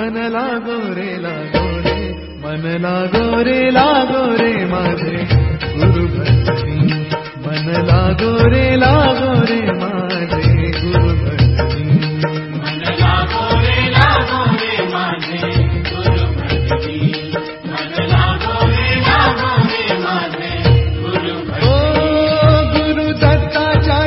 मन लागो रे लागो रे मन लागो रे लागो रे माझे गुरु भक्ति मन लागो रे लागो रे माझे गुरु भक्ती मन लागो रे लागो रे माझे गुरु भक्ति मन लागो रे लागो रे माझे गुरु भक्ती ओ गुरु दत्ताच्या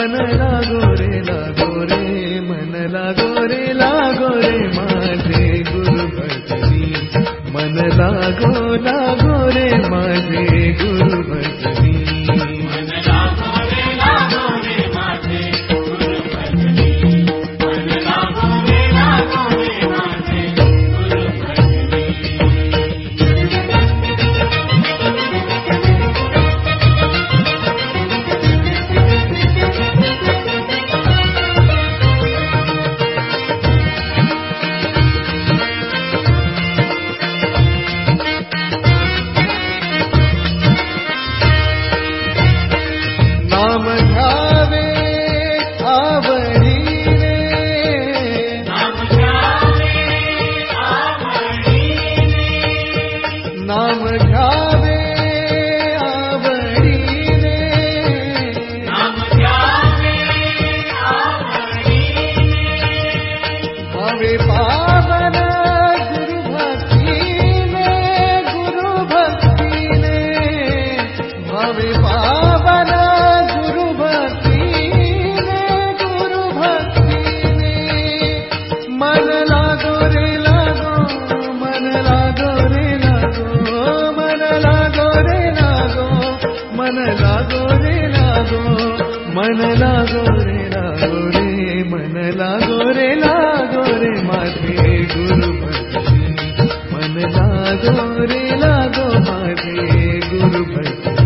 मन लागो लागो रे रे मनला लागो रे मनला गोरेला गोरे मासे गुरुपति मनला गोरा गोरे मा डोरे लागो हमारे गुरु भक्ति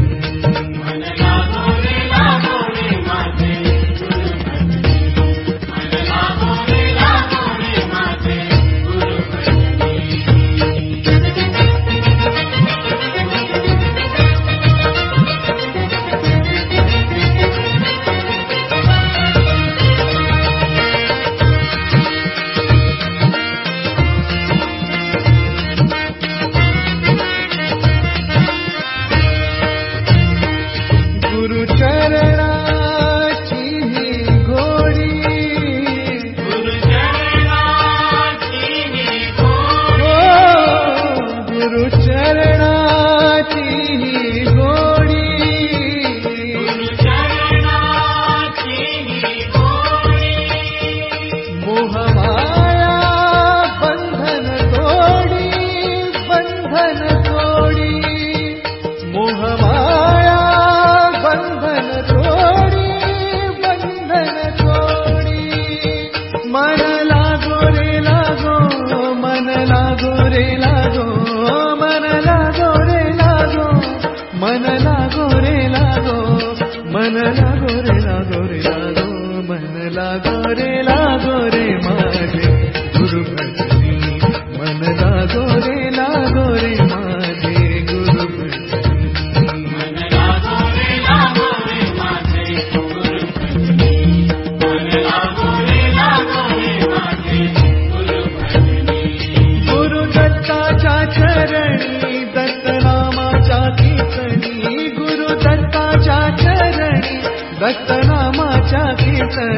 बस्तना माचा के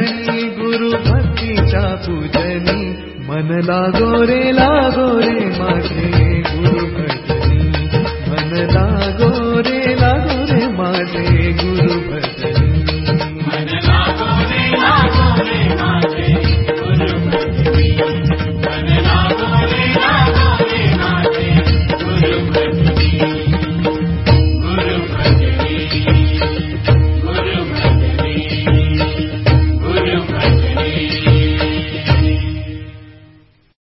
गुरु बस्ती चापू जनी मन लागोरे लागोरे माझे गुरु